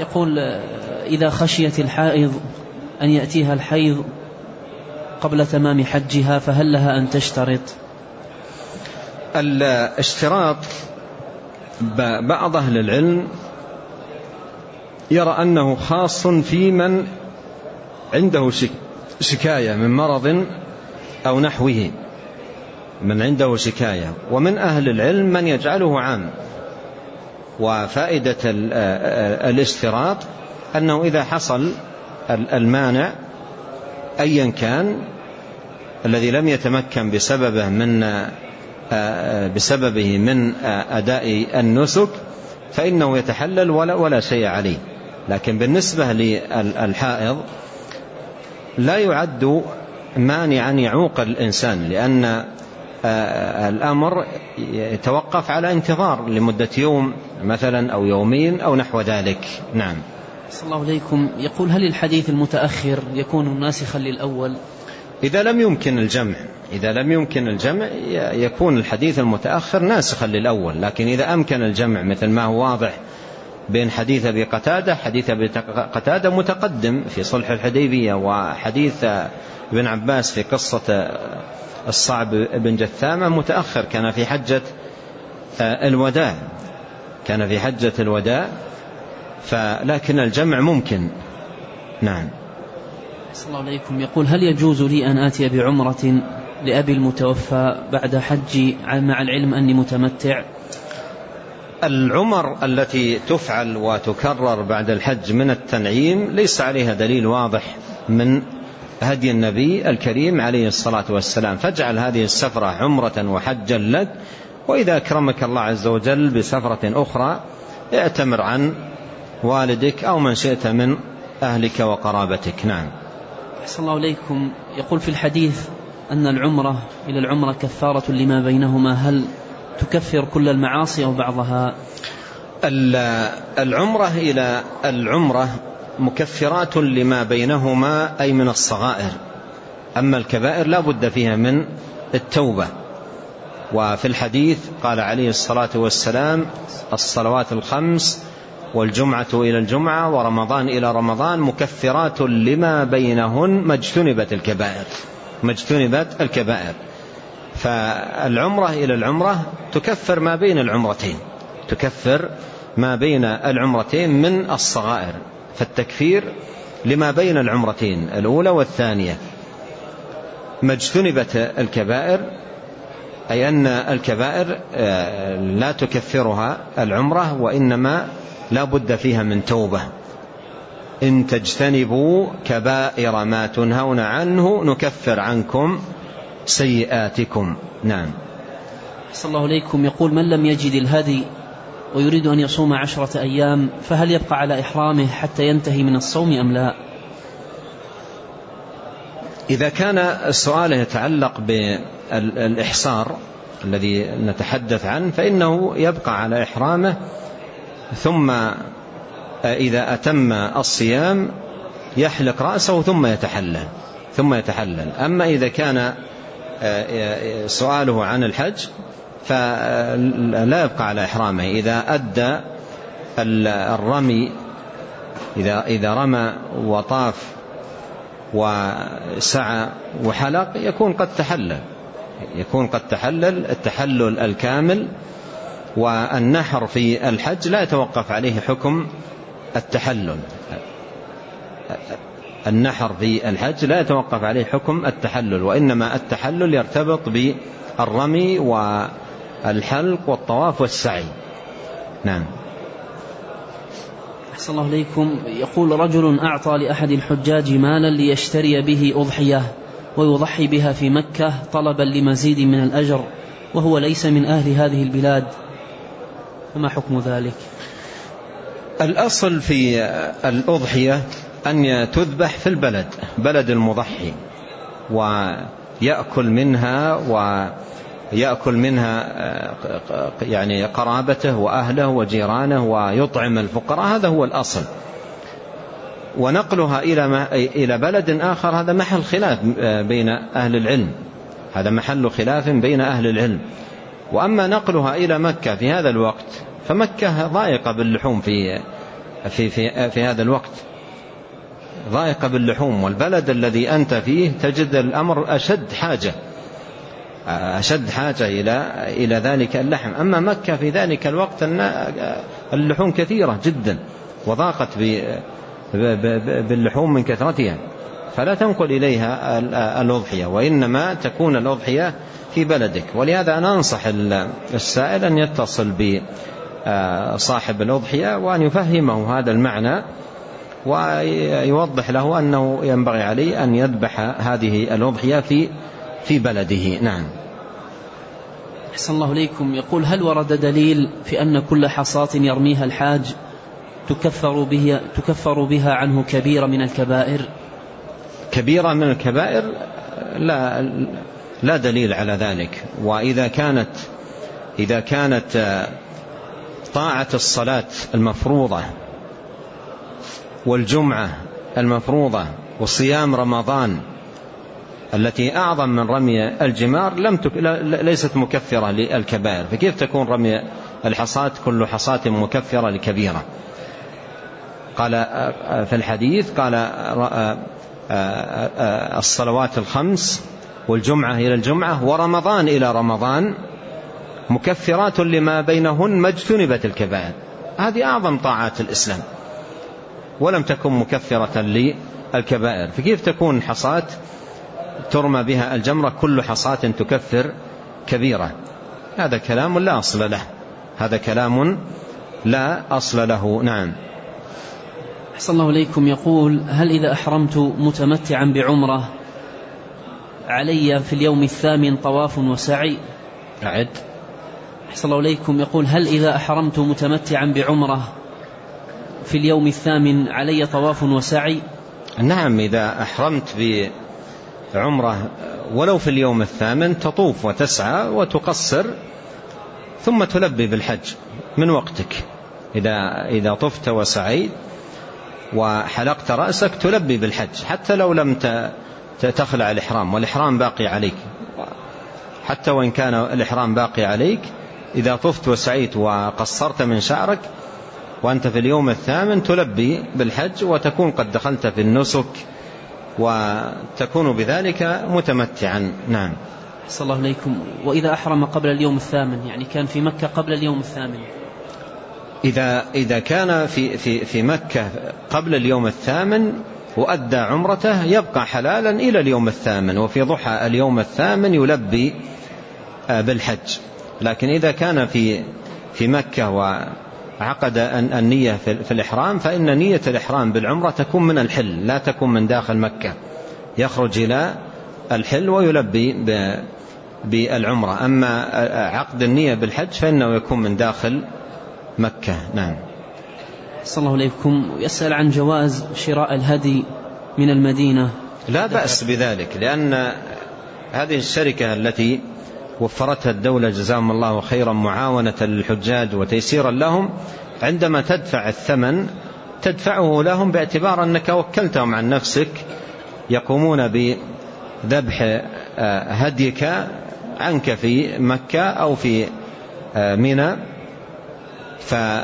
يقول إذا خشيت الحائض أن يأتيها الحيض قبل تمام حجها فهل لها أن تشترط؟ الاشتراط بعض أهل العلم يرى أنه خاص في من عنده شكاية من مرض أو نحوه من عنده شكاية. ومن أهل العلم من يجعله عام. وفائدة الاشتراط أنه إذا حصل المانع أيا كان الذي لم يتمكن بسببه من بسببه من أداء النسك فإنه يتحلل ولا, ولا شيء عليه. لكن بالنسبة للحائض لا يعد مانعا يعوق الإنسان لأن الأمر يتوقف على انتظار لمدة يوم مثلا أو يومين أو نحو ذلك. نعم. صلى الله عليكم يقول هل الحديث المتأخر يكون ناسخا للأول؟ إذا لم يمكن الجمع إذا لم يمكن الجمع يكون الحديث المتأخر ناسخا للأول لكن إذا أمكن الجمع مثل ما هو واضح بين حديث أبي قتادة حديث أبي قتادة متقدم في صلح الحديبية وحديث ابن عباس في قصة الصعب بن جثامة متأخر كان في حجة الوداع. كان في حجة الوداع فلكن الجمع ممكن. نعم. صلى الله عليكم. يقول هل يجوز لي أن آتي بعمرة لأبي المتوفى بعد حجي مع العلم أني متمتع؟ العمر التي تفعل وتكرر بعد الحج من التنعيم ليس عليها دليل واضح من هدي النبي الكريم عليه الصلاة والسلام فاجعل هذه السفرة عمرة وحجا لك وإذا أكرمك الله عز وجل بسفرة أخرى اعتمر عن والدك أو من شئت من أهلك وقرابتك. نعم. أحسن الله إليكم. يقول في الحديث أن العمرة إلى العمرة كفارة لما بينهما. هل تكفر كل المعاصي أو بعضها؟ العمرة إلى العمرة مكفرات لما بينهما أي من الصغائر. أما الكبائر لا بد فيها من التوبة. وفي الحديث قال عليه الصلاة والسلام الصلوات الخمس والجمعة إلى الجمعة ورمضان إلى رمضان مكفرات لما بينهن ما اجتنبت الكبائر. ما اجتنبت الكبائر. فالعمرة إلى العمرة تكفر ما بين العمرتين. تكفر ما بين العمرتين من الصغائر. فالتكفير لما بين العمرتين الأولى والثانية. ما اجتنبت الكبائر أي أن الكبائر آه، لا تكفرها العمرة وإنما لا بد فيها من توبة. إن تجتنبوا كبائر ما تنهون عنه نكفر عنكم سيئاتكم. نعم. صلى الله عليكم يقول من لم يجد الهدي ويريد أن يصوم عشرة أيام فهل يبقى على إحرامه حتى ينتهي من الصوم أم لا؟ إذا كان السؤال يتعلق بالإحصار الذي نتحدث عنه فإنه يبقى على إحرامه ثم إذا أتم الصيام يحلق رأسه ثم يتحلل ثم يتحلل. أما إذا كان سؤاله عن الحج فلا يبقى على إحرامه. إذا أدى الرمي إذا, إذا رمى وطاف وسعى وحلق يكون قد تحلل. يكون قد تحلل التحلل الكامل والنحر في الحج لا يتوقف عليه حكم التحلل. النحر في الحج لا يتوقف عليه حكم التحلل وإنما التحلل يرتبط بالرمي والحلق والطواف والسعي. نعم. أحسن الله إليكم. يقول رجل أعطى لأحد الحجاج مالا ليشتري به أضحية ويضحي بها في مكة طلبا لمزيد من الأجر وهو ليس من أهل هذه البلاد. فما حكم ذلك؟ الأصل في الأضحية أن تذبح في البلد بلد المضحي ويأكل منها ويأكل منها يعني قرابته وأهله وجيرانه ويطعم الفقراء هذا هو الأصل. ونقلها إلى إلى بلد آخر هذا محل خلاف بين أهل العلم. هذا محل خلاف بين أهل العلم. وأما نقلها إلى مكة في هذا الوقت فمكة ضائقة باللحوم في في, في, في هذا الوقت. ضائقة باللحوم والبلد الذي أنت فيه تجد الأمر أشد حاجة. أشد حاجة إلى إلى ذلك اللحم. أما مكة في ذلك الوقت اللحوم كثيرة جدا وضاقت باللحوم من كثرتها فلا تنقل إليها الأضحية وإنما تكون الأضحية في بلدك. ولهذا أنا أنصح السائل أن يتصل بصاحب الأضحية وأن يفهمه هذا المعنى ويوضح له أنه ينبغي عليه أن يذبح هذه الأضحية في في بلده. نعم. أحسن الله إليكم. يقول هل ورد دليل في أن كل حصاة يرميها الحاج تكفر, به تكفر بها عنه كبيرة من الكبائر؟ كبيرة من الكبائر؟ لا, لا دليل على ذلك. وإذا كانت إذا كانت طاعة الصلاة المفروضة والجمعة المفروضة وصيام رمضان التي أعظم من رمي الجمار لم تك... ليست مكفرة للكبائر. فكيف تكون رمي الحصاة كل حصاة مكفرة لكبيرة؟ قال في الحديث قال الصلوات الخمس والجمعة إلى الجمعة ورمضان إلى رمضان مكفرات لما بينهن ما اجتنبت الكبائر. هذه أعظم طاعات الإسلام. ولم تكن مكفرة للكبائر. فكيف تكون حصاة ترمى بها الجمرة كل حصاة تكفر كبيرة. هذا كلام لا أصل له. هذا كلام لا أصل له. نعم. أحسن الله إليكم. يقول هل إذا أحرمت متمتعا بعمرة علي في اليوم الثامن طواف وسعي؟ أعد. أحسن الله إليكم. يقول هل إذا أحرمت متمتعا بعمرة في اليوم الثامن علي طواف وسعي؟ نعم إذا أحرمت بعمرة ولو في اليوم الثامن تطوف وتسعى وتقصر ثم تلبي بالحج من وقتك. إذا, إذا طفت وسعيت وحلقت رأسك تلبي بالحج حتى لو لم تخلع الإحرام والإحرام باقي عليك. حتى وإن كان الإحرام باقي عليك إذا طفت وسعيت وقصرت من شعرك وأنت في اليوم الثامن تلبي بالحج وتكون قد دخلت في النسك وتكون بذلك متمتعا. نعم. صلى الله عليكم. وإذا أحرم قبل اليوم الثامن يعني كان في مكة قبل اليوم الثامن. إذا, إذا كان في, في, في مكة قبل اليوم الثامن وأدى عمرته يبقى حلالا إلى اليوم الثامن وفي ضحى اليوم الثامن يلبي آه، بالحج. لكن إذا كان في في مكة وعقد النية في الإحرام فإن نية الإحرام بالعمرة تكون من الحل لا تكون من داخل مكة. يخرج إلى الحل ويلبي بالعمرة. أما عقد النية بالحج فإنه يكون من داخل مكة. نعم. صلى الله عليكم يسأل عن جواز شراء الهدي من المدينة. لا بأس بذلك لأن هذه الشركة التي وفرتها الدولة جزاهم الله خيرا معاونة للحجاج وتيسيرا لهم عندما تدفع الثمن تدفعه لهم باعتبار أنك وكلتهم عن نفسك يقومون بذبح آه، هديك عنك في مكة أو في آه، منى.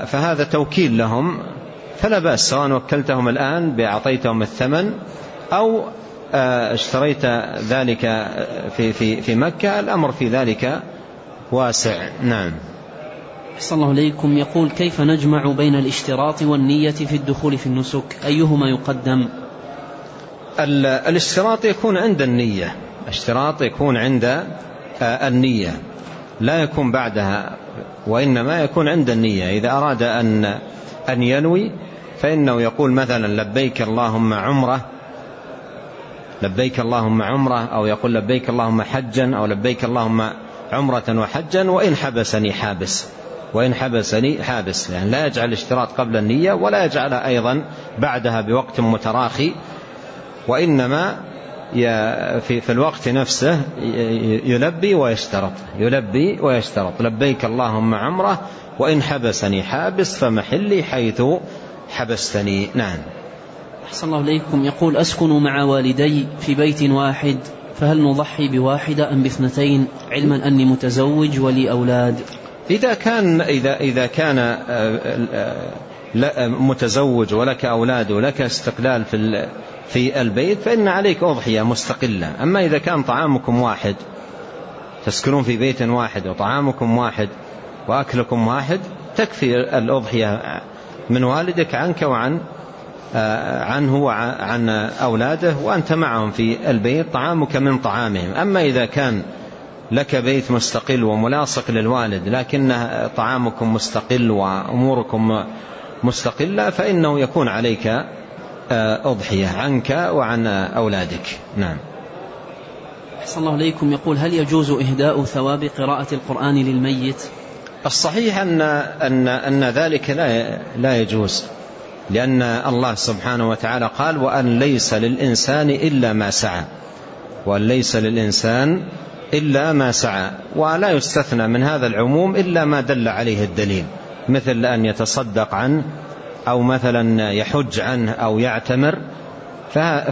فهذا توكيل لهم. فلا بأس سواء وكلتهم الآن بأعطيتهم الثمن أو اشتريت ذلك في, في, في مكة الأمر في ذلك واسع. نعم. أحسن الله إليكم. يقول كيف نجمع بين الاشتراط والنية في الدخول في النسك؟ أيهما يقدم؟ الاشتراط يكون عند النية. اشتراط يكون عند آه، النية. لا يكون بعدها وإنما يكون عند النية. إذا أراد أن أن ينوي فإنه يقول مثلا لبيك اللهم عمرة لبيك اللهم عمرة أو يقول لبيك اللهم حجا أو لبيك اللهم عمرة وحجا وإن حبسني حابس. وإن حبسني حابس. يعني لا يجعل الاشتراط قبل النية ولا يجعل أيضا بعدها بوقت متراخي. وإنما في, في الوقت نفسه يلبي ويشترط يلبي ويشترط. لبيك اللهم عمرة وإن حبسني حابس فمحلي حيث حبستني. نعم. أحسن الله إليكم. يقول أسكن مع والدي في بيت واحد فهل نضحي بواحدة أم باثنتين؟ علما أني متزوج ولي أولاد. إذا كان إذا إذا كان آه، آه، متزوج ولك أولاد ولك استقلال في في البيت فإن عليك أضحية مستقلة. أما إذا كان طعامكم واحد تسكنون في بيت واحد وطعامكم واحد وأكلكم واحد تكفي الأضحية من والدك عنك وعن عنه وعن أولاده وأنت معهم في البيت طعامك من طعامهم. أما إذا كان لك بيت مستقل وملاصق للوالد لكن طعامكم مستقل وأموركم مستقلة فإنه يكون عليك آه، أضحية عنك وعن أولادك. نعم. أحسن الله إليكم. يقول هل يجوز إهداء ثواب قراءة القرآن للميت؟ الصحيح أن, أن, أن ذلك لا, لا يجوز. لأن الله سبحانه وتعالى قال وأن ليس للإنسان إلا ما سعى. وأن ليس للإنسان إلا ما سعى. ولا يستثنى من هذا العموم إلا ما دل عليه الدليل. مثل أن يتصدق عنه أو مثلا يحج عنه أو يعتمر.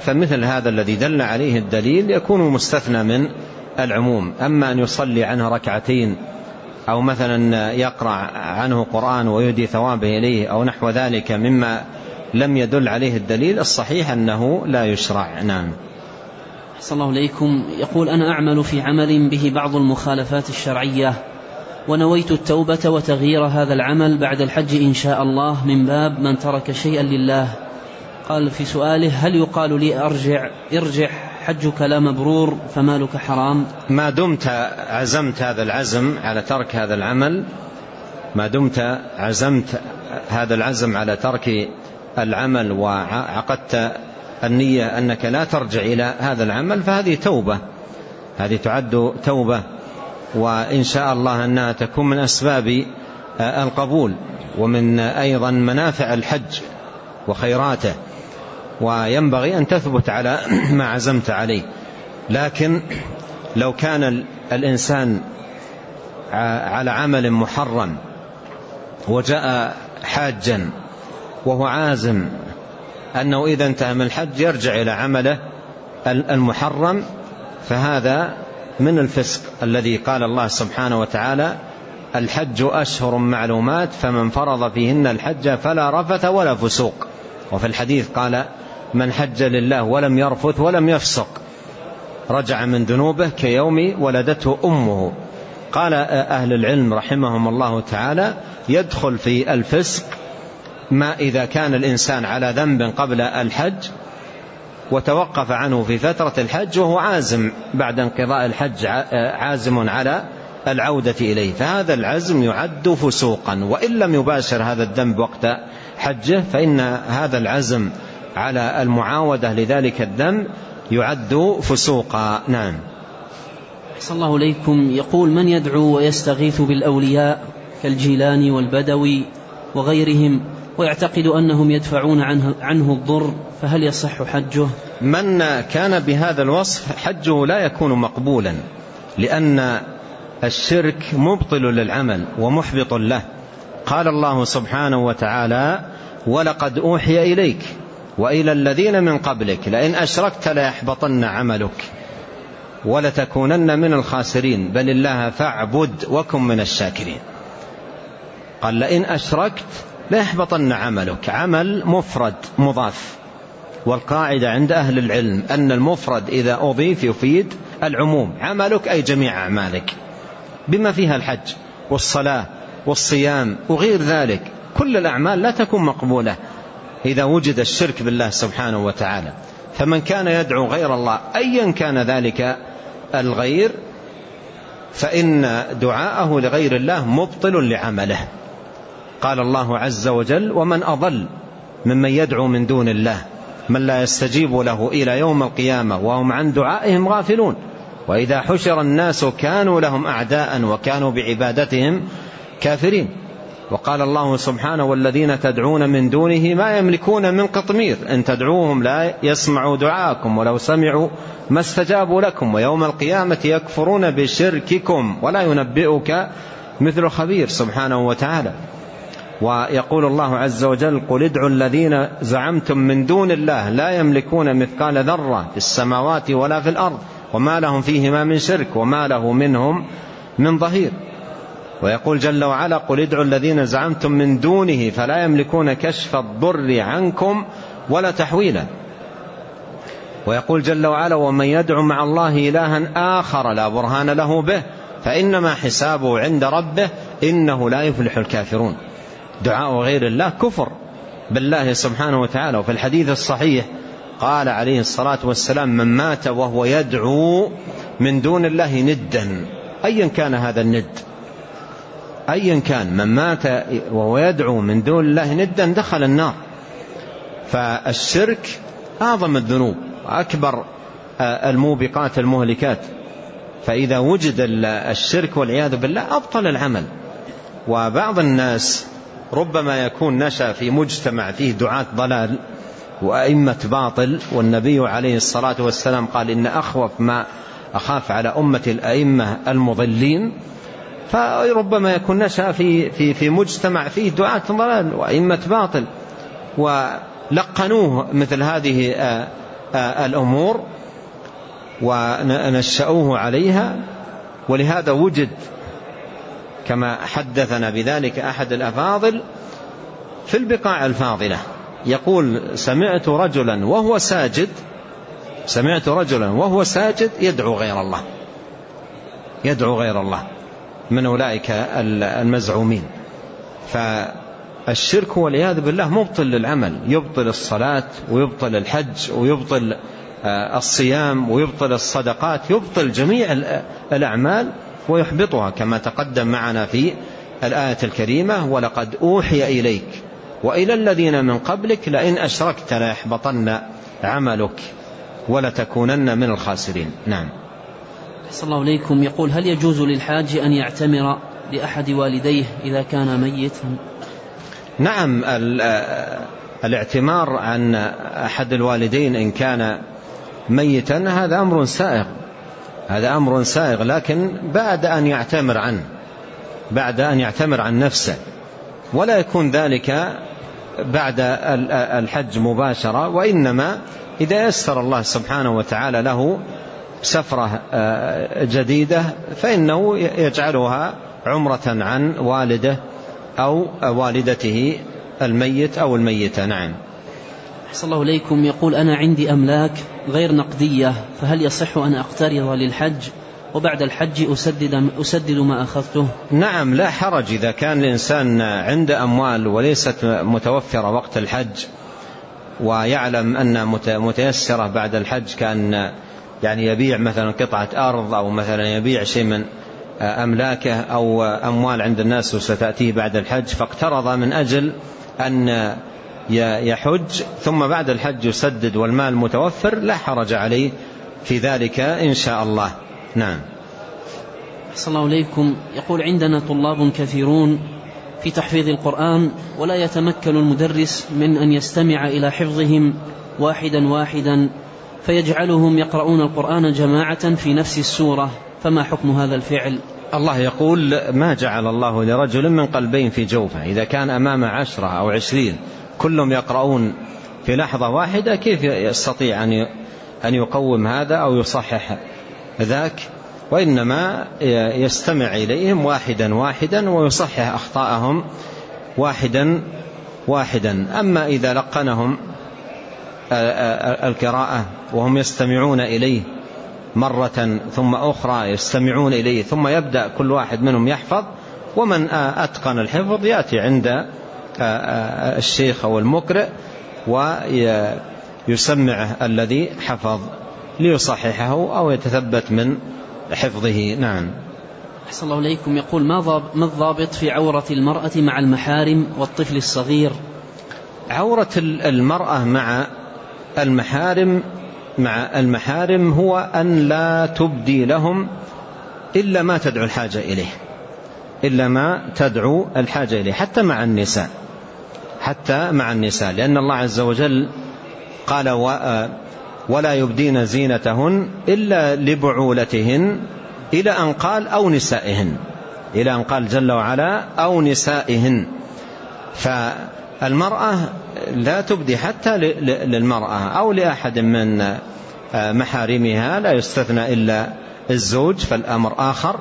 فمثل هذا الذي دل عليه الدليل يكون مستثنى من العموم. أما أن يصلي عنه ركعتين أو مثلا يقرأ عنه قرآن ويهدي ثوابه إليه أو نحو ذلك مما لم يدل عليه الدليل الصحيح أنه لا يشرع. نعم. صلى الله عليكم يقول أنا أعمل في عمل به بعض المخالفات الشرعية ونويت التوبة وتغيير هذا العمل بعد الحج إن شاء الله من باب من ترك شيئا لله. قال في سؤاله هل يقال لي أرجع؟ ارجع. حجك لا مبرور فمالك حرام. ما دمت عزمت هذا العزم على ترك هذا العمل ما دمت عزمت هذا العزم على ترك العمل وعقدت النية أنك لا ترجع إلى هذا العمل فهذه توبة. هذه تعد توبة وإن شاء الله أنها تكون من أسباب القبول ومن أيضا منافع الحج وخيراته. وينبغي أن تثبت على ما عزمت عليه. لكن لو كان الإنسان على عمل محرم وجاء حاجا وهو عازم أنه إذا انتهى من الحج يرجع إلى عمله المحرم فهذا من الفسق الذي قال الله سبحانه وتعالى الحج أشهر معلومات فمن فرض فيهن الحج فلا رفث ولا فسوق. وفي الحديث قال من حج لله ولم يرفث ولم يفسق. رجع من ذنوبه كيوم ولدته أمه. قال أهل العلم رحمهم الله تعالى يدخل في الفسق ما إذا كان الإنسان على ذنب قبل الحج وتوقف عنه في فترة الحج وهو عازم. بعد انقضاء الحج عازم على العودة إليه. فهذا العزم يعد فسوقا. وإن لم يباشر هذا الذنب وقت حجه فإن هذا العزم على المعاودة لذلك الذنب يعد فسوقا. نعم. صلى الله عليكم يقول من يدعو ويستغيث بالأولياء كالجيلاني والبدوي وغيرهم ويعتقد أنهم يدفعون عنه, عنه الضر فهل يصح حجه؟ من كان بهذا الوصف حجه لا يكون مقبولا لأن الشرك مبطل للعمل ومحبط له. قال الله سبحانه وتعالى ولقد أوحي إليك وإلى الذين من قبلك لئن أشركت ليحبطن عملك ولتكونن من الخاسرين. بل الله فاعبد وكن من الشاكرين. قال لئن أشركت ليحبطن عملك. عمل مفرد مضاف. والقاعدة عند أهل العلم أن المفرد إذا أضيف يفيد العموم. عملك أي جميع أعمالك. بما فيها الحج والصلاة والصيام وغير ذلك. كل الأعمال لا تكون مقبولة. إذا وجد الشرك بالله سبحانه وتعالى. فمن كان يدعو غير الله أيا كان ذلك الغير فإن دعاءه لغير الله مبطل لعمله. قال الله عز وجل ومن أضل ممن يدعو من دون الله من لا يستجيب له إلى يوم القيامة وهم عن دعائهم غافلون. وإذا حشر الناس كانوا لهم أعداء وكانوا بعبادتهم كافرين. وقال الله سبحانه والذين تدعون من دونه ما يملكون من قطمير إن تدعوهم لا يسمعوا دعاءكم ولو سمعوا ما استجابوا لكم ويوم القيامة يكفرون بشرككم ولا ينبئك مثل خبير سبحانه وتعالى. ويقول الله عز وجل قل ادعوا الذين زعمتم من دون الله لا يملكون مثقال ذرة في السماوات ولا في الأرض وما لهم فيهما من شرك وما له منهم من ظهير. ويقول جل وعلا قل ادعوا الذين زعمتم من دونه فلا يملكون كشف الضر عنكم ولا تحويلا. ويقول جل وعلا ومن يدعو مع الله إلها آخر لا برهان له به فإنما حسابه عند ربه إنه لا يفلح الكافرون. دعاء غير الله كفر بالله سبحانه وتعالى. وفي الحديث الصحيح قال عليه الصلاة والسلام من مات وهو يدعو من دون الله ندا. أيا كان هذا الند؟ أيا كان من مات وهو يدعو من دون الله ندا دخل النار. فالشرك أعظم الذنوب وأكبر الموبقات المهلكات. فإذا وجد الشرك والعياذ بالله أبطل العمل. وبعض الناس ربما يكون نشأ في مجتمع فيه دعاة ضلال وأئمة باطل والنبي عليه الصلاة والسلام قال إن أخوف ما أخاف على أمة الأئمة المضلين. فربما يكون نشأ في, في, في مجتمع فيه دعاة ضلال وأئمة باطل ولقنوه مثل هذه آه، آه، الأمور ونشأوه عليها ولهذا وجد كما حدثنا بذلك أحد الأفاضل في البقاع الفاضلة يقول سمعت رجلا وهو ساجد سمعت رجلا وهو ساجد يدعو غير الله يدعو غير الله. من أولئك المزعومين. فالشرك والعياذ بالله مبطل للعمل يبطل الصلاة ويبطل الحج ويبطل آه، الصيام ويبطل الصدقات يبطل جميع الأعمال ويحبطها كما تقدم معنا في الآية الكريمة ولقد أوحي إليك وإلى الذين من قبلك لئن أشركت ليحبطن عملك ولتكونن من الخاسرين. نعم. صلى الله عليكم يقول هل يجوز للحاج أن يعتمر لأحد والديه إذا كان ميتا؟ نعم الاعتمار عن أحد الوالدين إن كان ميتا هذا أمر سائغ. هذا أمر سائغ لكن بعد أن يعتمر عنه بعد أن يعتمر عن نفسه. ولا يكون ذلك بعد الحج مباشرة وإنما إذا يسر الله سبحانه وتعالى له سفرة آه، جديدة فإنه يجعلها عمرة عن والده أو والدته الميت أو الميتة. نعم. أحسن الله إليكم. يقول أنا عندي أملاك غير نقدية فهل يصح أن أقترض للحج؟ وبعد الحج أسدد, أسدد ما أخذته؟ نعم لا حرج. إذا كان الإنسان عنده أموال وليست متوفرة وقت الحج ويعلم أن متيسرة بعد الحج كأن يعني يبيع مثلا قطعة أرض أو مثلا يبيع شيء من أملاكه أو أموال عند الناس وستأتيه بعد الحج فاقترض من أجل أن يحج ثم بعد الحج يسدد والمال متوفر لا حرج عليه في ذلك إن شاء الله. نعم. صلى الله عليكم. يقول عندنا طلاب كثيرون في تحفيظ القرآن ولا يتمكن المدرس من أن يستمع إلى حفظهم واحدا واحدا فيجعلهم يقرؤون القرآن جماعة في نفس السورة. فما حكم هذا الفعل؟ الله يقول ما جعل الله لرجل من قلبين في جوفه. إذا كان أمام عشرة أو عشرين كلهم يقرؤون في لحظة واحدة كيف يستطيع أن يقوم هذا أو يصحح ذاك؟ وإنما يستمع إليهم واحدا واحدا ويصحح أخطاءهم واحدا واحدا. أما إذا لقنهم القراءة وهم يستمعون إليه مرة ثم أخرى يستمعون إليه ثم يبدأ كل واحد منهم يحفظ ومن أتقن الحفظ يأتي عند الشيخ أو المقرئ ويسمعه الذي حفظ ليصححه أو يتثبت من حفظه. نعم. أحسن الله إليكم. يقول ما ما الضابط في عورة المرأة مع المحارم والطفل الصغير؟ عورة المرأة مع المحارم مع المحارم هو أن لا تبدي لهم إلا ما تدعو الحاجة إليه. إلا ما تدعو الحاجة إليه حتى مع النساء. حتى مع النساء لأن الله عز وجل قال ولا يبدين زينتهن إلا لبعولتهن إلى أن قال أو نسائهن إلى أن قال جل وعلا أو نسائهن فالمرأة لا تبدي حتى للمرأة أو لأحد من محارمها لا يستثنى إلا الزوج فالأمر آخر.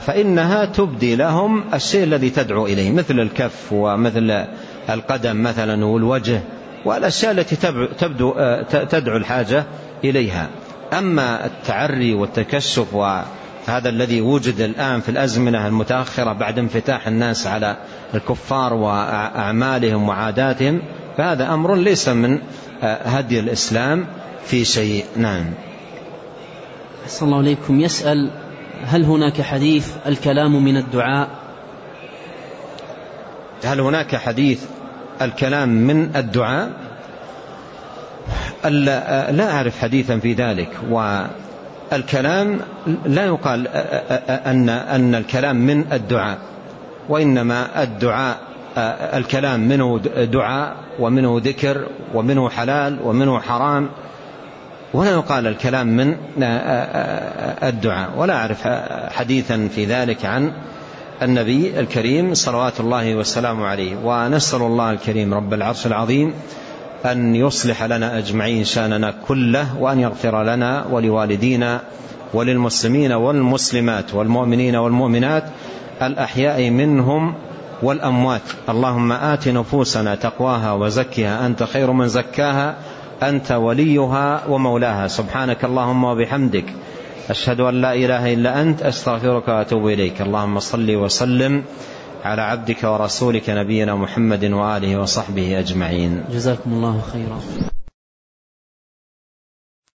فإنها تبدي لهم الشيء الذي تدعو إليه مثل الكف ومثل القدم مثلا والوجه والأشياء التي تبدو تدعو الحاجة إليها. أما التعري والتكشف وهذا الذي وجد الآن في الأزمنة المتأخرة بعد انفتاح الناس على الكفار وأعمالهم وعاداتهم فهذا أمر ليس من هدي الإسلام في شيء. نعم. أحسن الله عليكم يسأل هل هناك حديث الكلام من الدعاء؟ هل هناك حديث الكلام من الدعاء؟ لا أعرف حديثا في ذلك والكلام لا يقال أن, أن الكلام من الدعاء وإنما الدعاء الكلام منه دعاء ومنه ذكر ومنه حلال ومنه حرام. ولا يقال الكلام من الدعاء. ولا أعرف حديثا في ذلك عن النبي الكريم صلوات الله والسلام عليه. ونسأل الله الكريم رب العرش العظيم أن يصلح لنا أجمعين شأننا كله وأن يغفر لنا ولوالدينا وللمسلمين والمسلمات والمؤمنين والمؤمنات الأحياء منهم والأموات. اللهم آت نفوسنا تقواها وزكها. أنت خير من زكاها أنت وليها ومولاها. سبحانك اللهم وبحمدك. أشهد أن لا إله إلا أنت أستغفرك وأتوب إليك. اللهم صل وسلم على عبدك ورسولك نبينا محمد وآله وصحبه أجمعين. جزاكم الله خيرا.